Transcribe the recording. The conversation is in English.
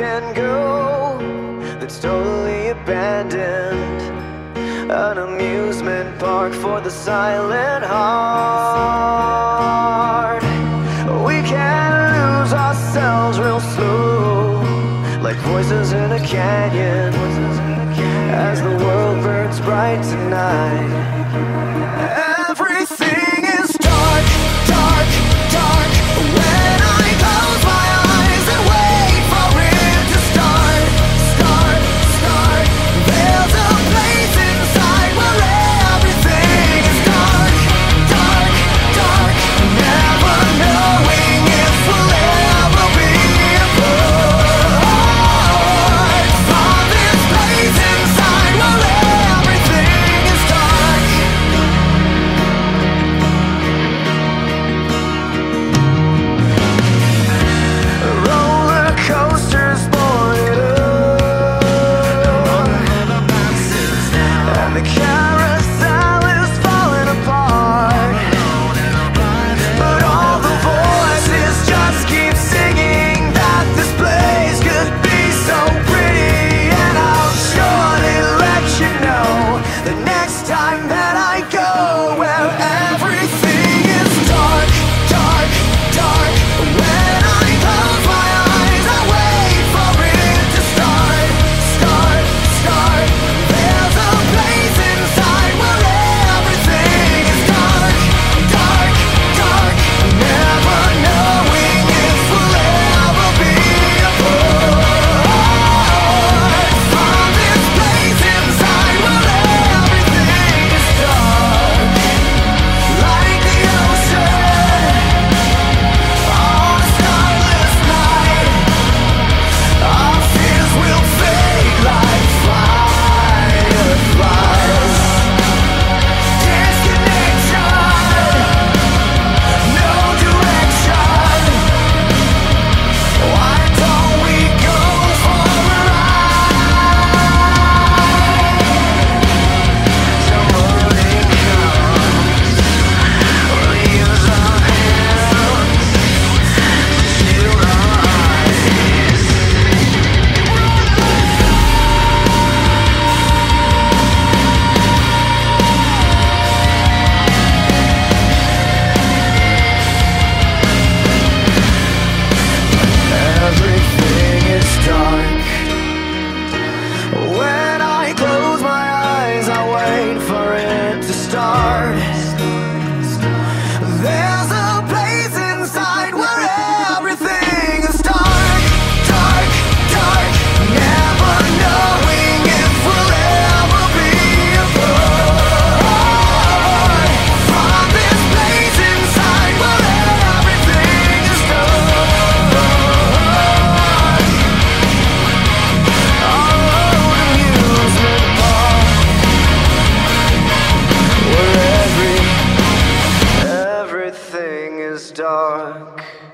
can go that's totally abandoned. An amusement park for the silent heart. We can lose ourselves real slow, like voices in a canyon, as the world burns bright tonight. dark.